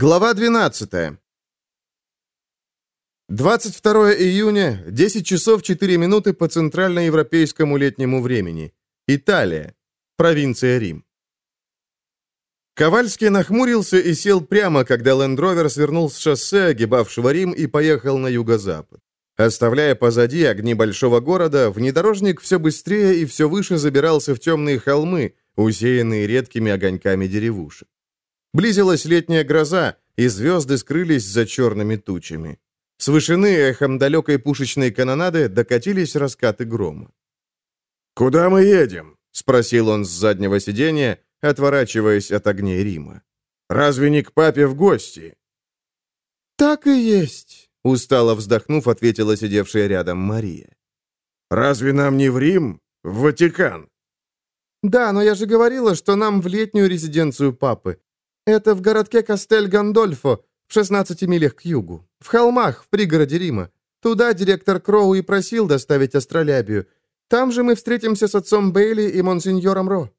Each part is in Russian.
Глава 12. 22 июня, 10 часов 4 минуты по центральноевропейскому летнему времени. Италия. Провинция Рим. Ковальский нахмурился и сел прямо, когда Лендровер свернул с шоссе, огибавшего Рим, и поехал на юго-запад. Оставляя позади огни большого города, внедорожник все быстрее и все выше забирался в темные холмы, усеянные редкими огоньками деревушек. Близилась летняя гроза, и звезды скрылись за черными тучами. С вышины эхом далекой пушечной канонады докатились раскаты грома. «Куда мы едем?» — спросил он с заднего сиденья, отворачиваясь от огней Рима. «Разве не к папе в гости?» «Так и есть», — устало вздохнув, ответила сидевшая рядом Мария. «Разве нам не в Рим? В Ватикан?» «Да, но я же говорила, что нам в летнюю резиденцию папы. Это в городке Кастель-Гандольфо, в 16 милях к югу. В холмах, в пригороде Рима. Туда директор Кроу и просил доставить астролябию. Там же мы встретимся с отцом Бейли и монсеньором Ро».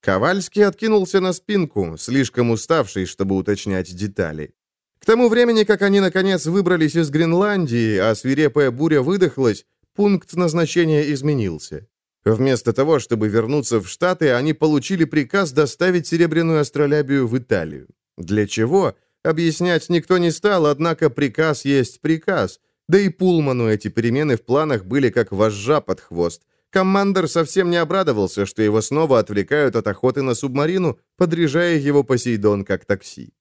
Ковальский откинулся на спинку, слишком уставший, чтобы уточнять детали. К тому времени, как они, наконец, выбрались из Гренландии, а свирепая буря выдохлась, пункт назначения изменился. Вместо того, чтобы вернуться в Штаты, они получили приказ доставить серебряную астролябию в Италию. Для чего? Объяснять никто не стал, однако приказ есть приказ. Да и Пулману эти перемены в планах были как вожжа под хвост. Командор совсем не обрадовался, что его снова отвлекают от охоты на субмарину, подряжая его Посейдон как такси.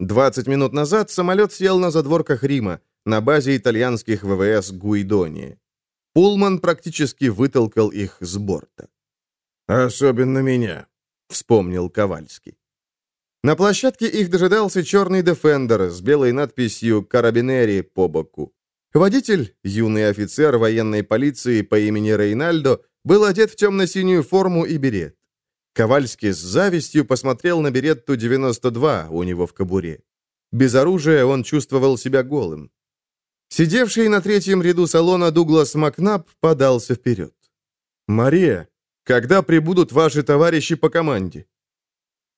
20 минут назад самолет сел на задворках Рима, на базе итальянских ВВС Гуидония. Пулман практически вытолкал их с борта. «Особенно меня», — вспомнил Ковальский. На площадке их дожидался черный «Дефендер» с белой надписью «Карабинери» по боку. Водитель, юный офицер военной полиции по имени Рейнальдо, был одет в темно-синюю форму и берет. Ковальский с завистью посмотрел на беретту 92 у него в кобуре. Без оружия он чувствовал себя голым. Сидевший на третьем ряду салона Дуглас Макнаб подался вперед. «Мария, когда прибудут ваши товарищи по команде?»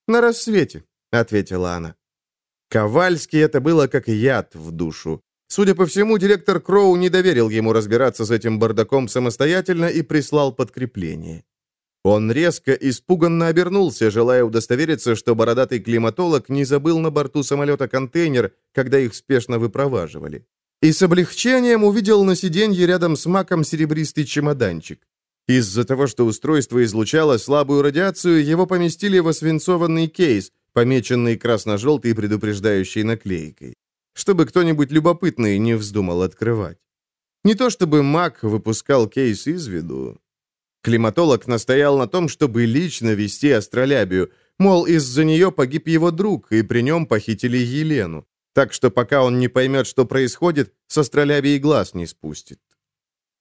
«На рассвете», — ответила она. Ковальский это было как яд в душу. Судя по всему, директор Кроу не доверил ему разбираться с этим бардаком самостоятельно и прислал подкрепление. Он резко, испуганно обернулся, желая удостовериться, что бородатый климатолог не забыл на борту самолета контейнер, когда их спешно выпроваживали и с облегчением увидел на сиденье рядом с маком серебристый чемоданчик. Из-за того, что устройство излучало слабую радиацию, его поместили в освинцованный кейс, помеченный красно-желтой предупреждающей наклейкой, чтобы кто-нибудь любопытный не вздумал открывать. Не то чтобы маг выпускал кейс из виду. Климатолог настоял на том, чтобы лично вести астролябию, мол, из-за нее погиб его друг, и при нем похитили Елену. Так что пока он не поймет, что происходит, с астролябии глаз не спустит.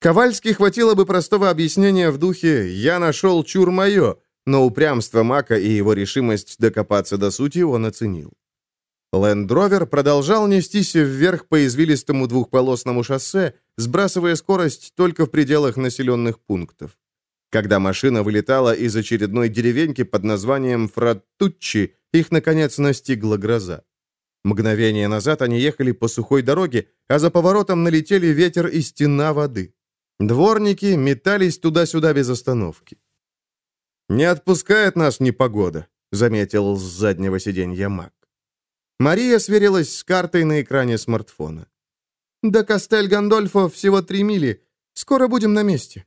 Ковальски хватило бы простого объяснения в духе «я нашел чур мое», но упрямство Мака и его решимость докопаться до сути он оценил. Лендровер продолжал нестись вверх по извилистому двухполосному шоссе, сбрасывая скорость только в пределах населенных пунктов. Когда машина вылетала из очередной деревеньки под названием Фраттуччи, их, наконец, настигла гроза. Мгновение назад они ехали по сухой дороге, а за поворотом налетели ветер и стена воды. Дворники метались туда-сюда без остановки. «Не отпускает нас непогода», — заметил с заднего сиденья Мак. Мария сверилась с картой на экране смартфона. «До Кастель-Гандольфо всего три мили. Скоро будем на месте».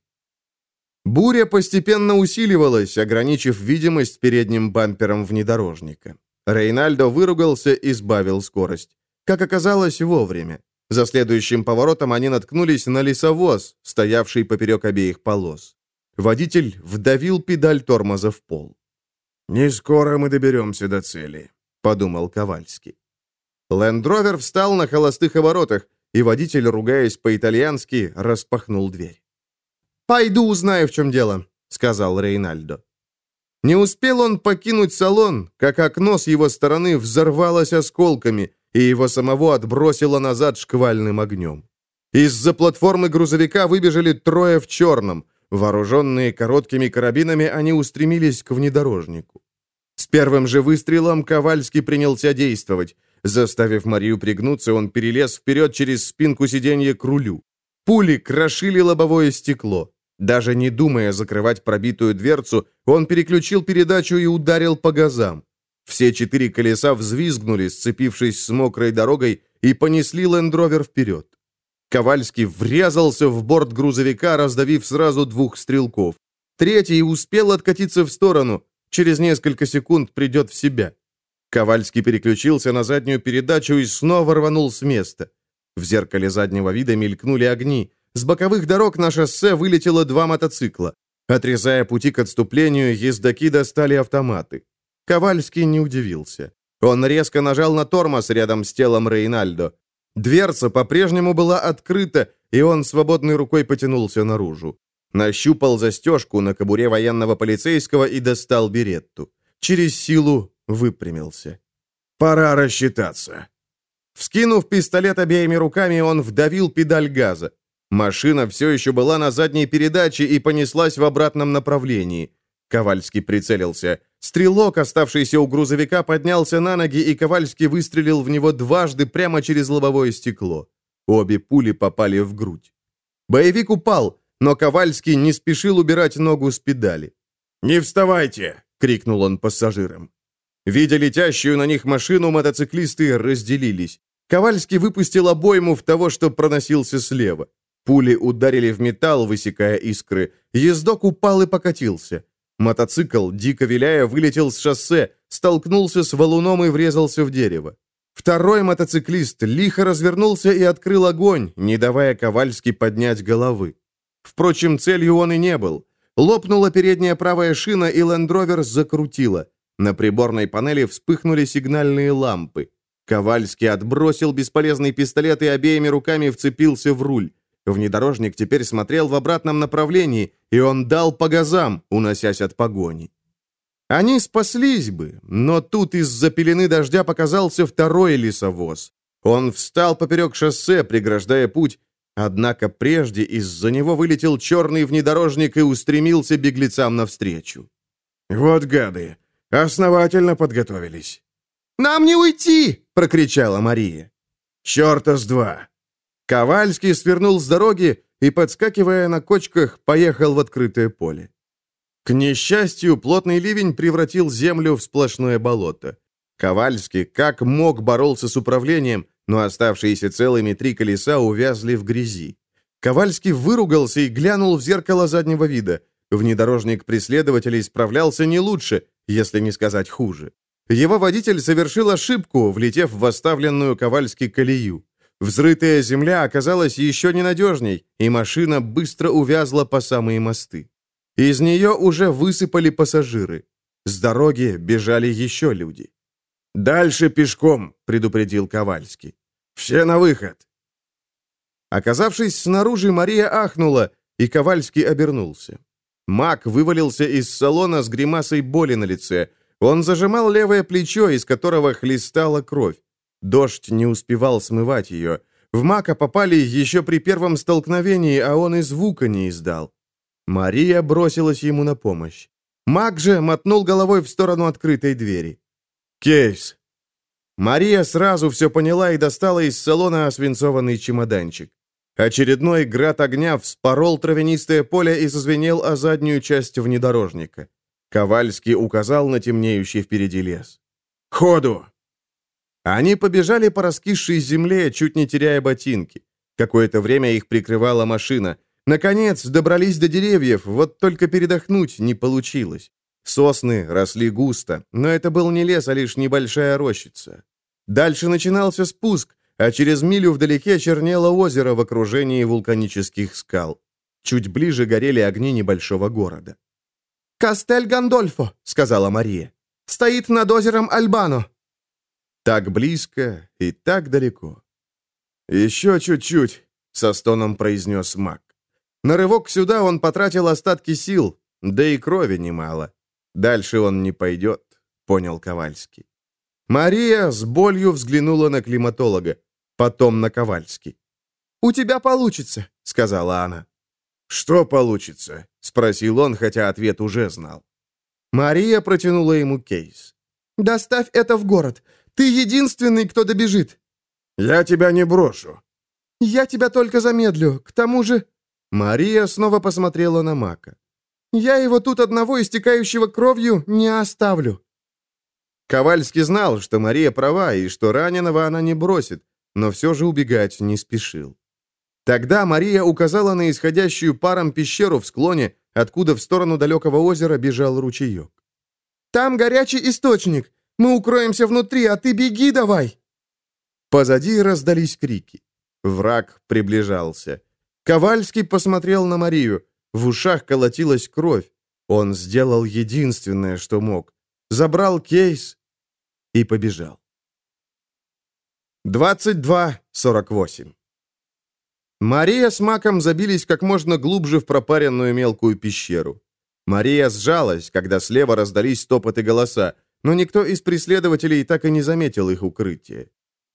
Буря постепенно усиливалась, ограничив видимость передним бампером внедорожника. Рейнальдо выругался и сбавил скорость. Как оказалось, вовремя. За следующим поворотом они наткнулись на лесовоз, стоявший поперек обеих полос. Водитель вдавил педаль тормоза в пол. «Не скоро мы доберемся до цели», — подумал Ковальский. Лендровер встал на холостых оборотах, и водитель, ругаясь по-итальянски, распахнул дверь. «Пойду узнаю, в чем дело», — сказал Рейнальдо. Не успел он покинуть салон, как окно с его стороны взорвалось осколками, и его самого отбросило назад шквальным огнем. Из-за платформы грузовика выбежали трое в черном. Вооруженные короткими карабинами, они устремились к внедорожнику. С первым же выстрелом Ковальский принялся действовать. Заставив Марию пригнуться, он перелез вперед через спинку сиденья к рулю. Пули крошили лобовое стекло. Даже не думая закрывать пробитую дверцу, он переключил передачу и ударил по газам. Все четыре колеса взвизгнули, сцепившись с мокрой дорогой, и понесли лендровер вперед. Ковальский врезался в борт грузовика, раздавив сразу двух стрелков. Третий успел откатиться в сторону, через несколько секунд придет в себя. Ковальский переключился на заднюю передачу и снова рванул с места. В зеркале заднего вида мелькнули огни. С боковых дорог на шоссе вылетело два мотоцикла. Отрезая пути к отступлению, ездаки достали автоматы. Ковальский не удивился. Он резко нажал на тормоз рядом с телом Рейнальдо. Дверца по-прежнему была открыта, и он свободной рукой потянулся наружу. Нащупал застежку на кобуре военного полицейского и достал беретту. Через силу выпрямился. «Пора рассчитаться». Вскинув пистолет обеими руками, он вдавил педаль газа. Машина все еще была на задней передаче и понеслась в обратном направлении. Ковальский прицелился. Стрелок, оставшийся у грузовика, поднялся на ноги, и Ковальский выстрелил в него дважды прямо через лобовое стекло. Обе пули попали в грудь. Боевик упал, но Ковальский не спешил убирать ногу с педали. «Не вставайте!» — крикнул он пассажирам. Видя летящую на них машину, мотоциклисты разделились. Ковальский выпустил обойму в того, что проносился слева. Пули ударили в металл, высекая искры. Ездок упал и покатился. Мотоцикл, дико виляя, вылетел с шоссе, столкнулся с валуном и врезался в дерево. Второй мотоциклист лихо развернулся и открыл огонь, не давая Ковальски поднять головы. Впрочем, целью он и не был. Лопнула передняя правая шина, и лендровер закрутила. На приборной панели вспыхнули сигнальные лампы. Ковальский отбросил бесполезный пистолет и обеими руками вцепился в руль. Внедорожник теперь смотрел в обратном направлении, и он дал по газам, уносясь от погони. Они спаслись бы, но тут из-за пелены дождя показался второй лесовоз. Он встал поперек шоссе, преграждая путь, однако прежде из-за него вылетел черный внедорожник и устремился беглецам навстречу. «Вот гады! Основательно подготовились!» «Нам не уйти!» — прокричала Мария. «Черта с два!» Ковальский свернул с дороги и, подскакивая на кочках, поехал в открытое поле. К несчастью, плотный ливень превратил землю в сплошное болото. Ковальский как мог боролся с управлением, но оставшиеся целыми три колеса увязли в грязи. Ковальский выругался и глянул в зеркало заднего вида. Внедорожник преследователей справлялся не лучше, если не сказать хуже. Его водитель совершил ошибку, влетев в оставленную Ковальски колею. Взрытая земля оказалась еще ненадежней, и машина быстро увязла по самые мосты. Из нее уже высыпали пассажиры. С дороги бежали еще люди. «Дальше пешком», — предупредил Ковальский. «Все на выход». Оказавшись снаружи, Мария ахнула, и Ковальский обернулся. Мак вывалился из салона с гримасой боли на лице. Он зажимал левое плечо, из которого хлестала кровь. Дождь не успевал смывать ее. В Мака попали еще при первом столкновении, а он и звука не издал. Мария бросилась ему на помощь. Мак же мотнул головой в сторону открытой двери. «Кейс!» Мария сразу все поняла и достала из салона освинцованный чемоданчик. Очередной град огня вспорол травянистое поле и зазвенел о заднюю часть внедорожника. Ковальский указал на темнеющий впереди лес. «Ходу!» Они побежали по раскисшей земле, чуть не теряя ботинки. Какое-то время их прикрывала машина. Наконец, добрались до деревьев, вот только передохнуть не получилось. Сосны росли густо, но это был не лес, а лишь небольшая рощица. Дальше начинался спуск, а через милю вдалеке чернело озеро в окружении вулканических скал. Чуть ближе горели огни небольшого города. «Кастель Гандольфо», — сказала Мария. «Стоит над озером Альбано. Так близко и так далеко. «Еще чуть-чуть», — со стоном произнес маг. На рывок сюда он потратил остатки сил, да и крови немало. Дальше он не пойдет, понял Ковальский. Мария с болью взглянула на климатолога, потом на Ковальский. «У тебя получится», — сказала она. «Что получится?» — спросил он, хотя ответ уже знал. Мария протянула ему кейс. «Доставь это в город. Ты единственный, кто добежит». «Я тебя не брошу». «Я тебя только замедлю. К тому же...» Мария снова посмотрела на Мака. «Я его тут одного истекающего кровью не оставлю». Ковальский знал, что Мария права и что раненого она не бросит, но все же убегать не спешил. Тогда Мария указала на исходящую паром пещеру в склоне, откуда в сторону далекого озера бежал ручеек. «Там горячий источник. Мы укроемся внутри, а ты беги давай!» Позади раздались крики. Враг приближался. Ковальский посмотрел на Марию. В ушах колотилась кровь. Он сделал единственное, что мог. Забрал кейс и побежал. 22.48 Мария с Маком забились как можно глубже в пропаренную мелкую пещеру. Мария сжалась, когда слева раздались топоты голоса, но никто из преследователей так и не заметил их укрытие.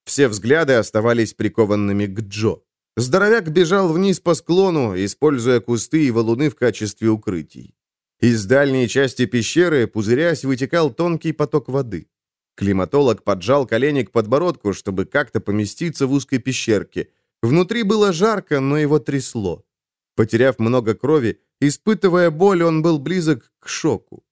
Все взгляды оставались прикованными к Джо. Здоровяк бежал вниз по склону, используя кусты и валуны в качестве укрытий. Из дальней части пещеры, пузырясь, вытекал тонкий поток воды. Климатолог поджал колени к подбородку, чтобы как-то поместиться в узкой пещерке – Внутри было жарко, но его трясло. Потеряв много крови, испытывая боль, он был близок к шоку.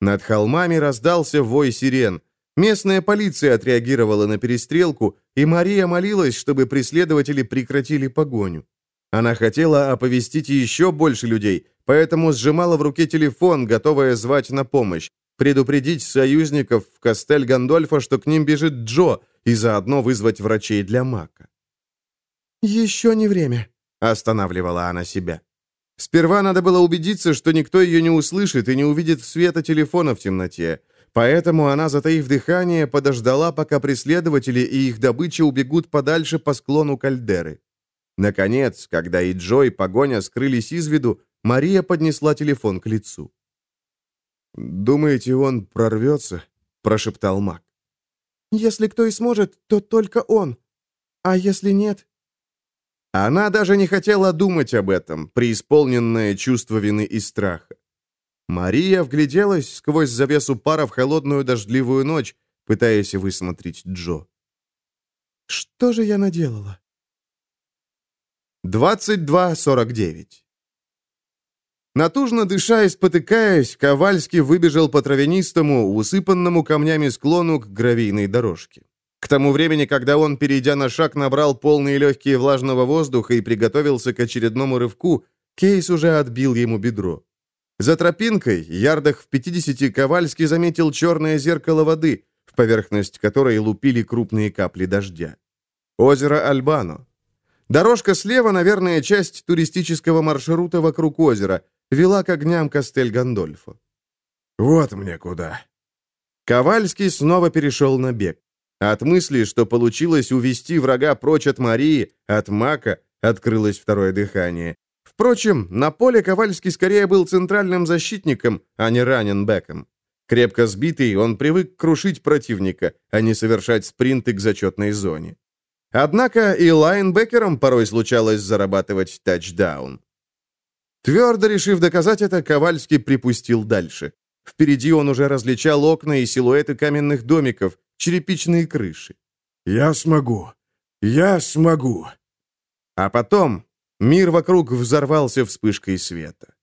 Над холмами раздался вой сирен. Местная полиция отреагировала на перестрелку, и Мария молилась, чтобы преследователи прекратили погоню. Она хотела оповестить еще больше людей, поэтому сжимала в руке телефон, готовая звать на помощь, предупредить союзников в Кастель-Гандольфа, что к ним бежит Джо, и заодно вызвать врачей для Мака. «Еще не время», — останавливала она себя. Сперва надо было убедиться, что никто ее не услышит и не увидит света телефона в темноте. Поэтому она, затаив дыхание, подождала, пока преследователи и их добыча убегут подальше по склону кальдеры. Наконец, когда и Джо, и погоня скрылись из виду, Мария поднесла телефон к лицу. «Думаете, он прорвется?» – прошептал Мак. «Если кто и сможет, то только он. А если нет, она даже не хотела думать об этом, преисполненное чувство вины и страха. Мария вгляделась сквозь завесу пара в холодную дождливую ночь, пытаясь высмотреть Джо. «Что же я наделала?» 22.49 Натужно дыша и спотыкаясь, Ковальский выбежал по травянистому, усыпанному камнями склону к гравийной дорожке. К тому времени, когда он, перейдя на шаг, набрал полные легкие влажного воздуха и приготовился к очередному рывку, Кейс уже отбил ему бедро. За тропинкой, ярдах в 50 Ковальский заметил черное зеркало воды, в поверхность которой лупили крупные капли дождя. Озеро Альбано. Дорожка слева, наверное, часть туристического маршрута вокруг озера, вела к огням Кастель-Гандольфо. «Вот мне куда». Ковальский снова перешел на бег. От мысли, что получилось увести врага прочь от Марии, от Мака, открылось второе дыхание. Впрочем, на поле Ковальский скорее был центральным защитником, а не ранен бэком. Крепко сбитый, он привык крушить противника, а не совершать спринты к зачетной зоне. Однако и лайнбекерам порой случалось зарабатывать тачдаун. Твердо решив доказать это, Ковальский припустил дальше. Впереди он уже различал окна и силуэты каменных домиков, черепичные крыши. «Я смогу! Я смогу!» А потом мир вокруг взорвался вспышкой света.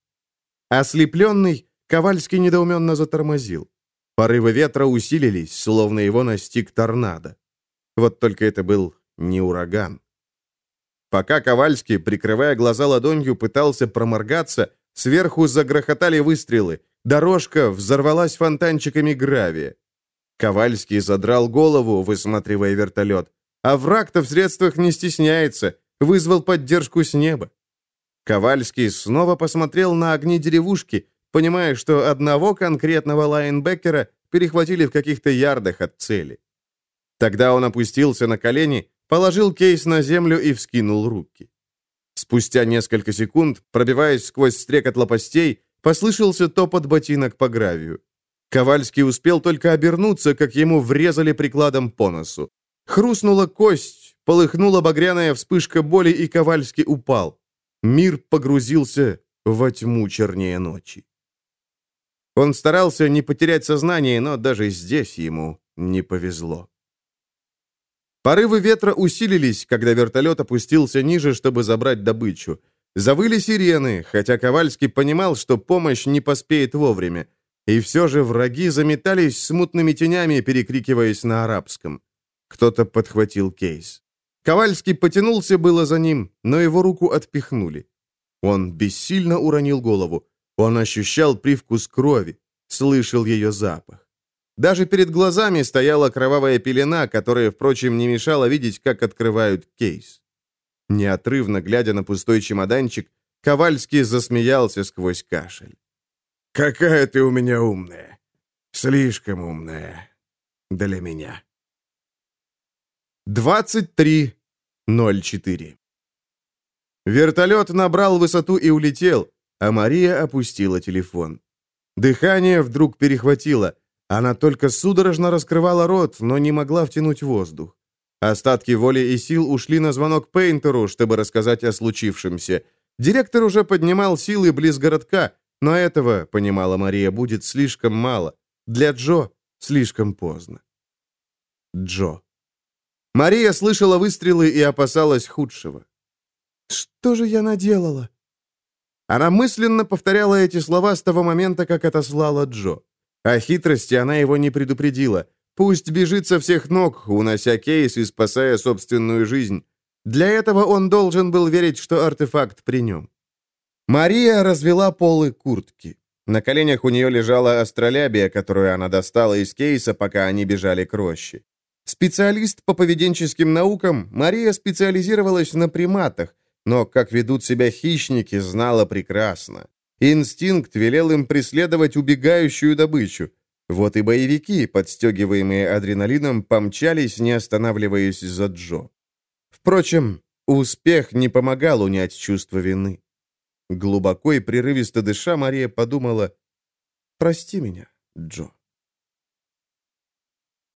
Ослепленный, Ковальский недоуменно затормозил. Порывы ветра усилились, словно его настиг торнадо. Вот только это был не ураган. Пока Ковальский, прикрывая глаза ладонью, пытался проморгаться, сверху загрохотали выстрелы, дорожка взорвалась фонтанчиками гравия. Ковальский задрал голову, высматривая вертолет. А враг-то в средствах не стесняется, вызвал поддержку с неба. Ковальский снова посмотрел на огни деревушки, понимая, что одного конкретного лайнбекера перехватили в каких-то ярдах от цели. Тогда он опустился на колени, положил кейс на землю и вскинул руки. Спустя несколько секунд, пробиваясь сквозь стрекот лопастей, послышался топот ботинок по гравию. Ковальский успел только обернуться, как ему врезали прикладом по носу. Хрустнула кость, полыхнула багряная вспышка боли, и Ковальский упал. Мир погрузился во тьму чернее ночи. Он старался не потерять сознание, но даже здесь ему не повезло. Порывы ветра усилились, когда вертолет опустился ниже, чтобы забрать добычу. Завыли сирены, хотя Ковальский понимал, что помощь не поспеет вовремя. И все же враги заметались смутными тенями, перекрикиваясь на арабском. Кто-то подхватил кейс. Ковальский потянулся было за ним, но его руку отпихнули. Он бессильно уронил голову. Он ощущал привкус крови, слышал ее запах. Даже перед глазами стояла кровавая пелена, которая, впрочем, не мешала видеть, как открывают кейс. Неотрывно глядя на пустой чемоданчик, Ковальский засмеялся сквозь кашель. «Какая ты у меня умная! Слишком умная для меня!» 23.04 Вертолет набрал высоту и улетел, а Мария опустила телефон. Дыхание вдруг перехватило. Она только судорожно раскрывала рот, но не могла втянуть воздух. Остатки воли и сил ушли на звонок Пейнтеру, чтобы рассказать о случившемся. Директор уже поднимал силы близ городка, но этого, понимала Мария, будет слишком мало. Для Джо слишком поздно. Джо. Мария слышала выстрелы и опасалась худшего. «Что же я наделала?» Она мысленно повторяла эти слова с того момента, как отослала Джо. О хитрости она его не предупредила. Пусть бежит со всех ног, унося кейс и спасая собственную жизнь. Для этого он должен был верить, что артефакт при нем. Мария развела полы куртки. На коленях у нее лежала астролябия, которую она достала из кейса, пока они бежали к роще. Специалист по поведенческим наукам, Мария специализировалась на приматах, но как ведут себя хищники, знала прекрасно. Инстинкт велел им преследовать убегающую добычу. Вот и боевики, подстегиваемые адреналином, помчались, не останавливаясь за Джо. Впрочем, успех не помогал унять чувство вины. Глубоко и прерывисто дыша, Мария подумала, «Прости меня, Джо».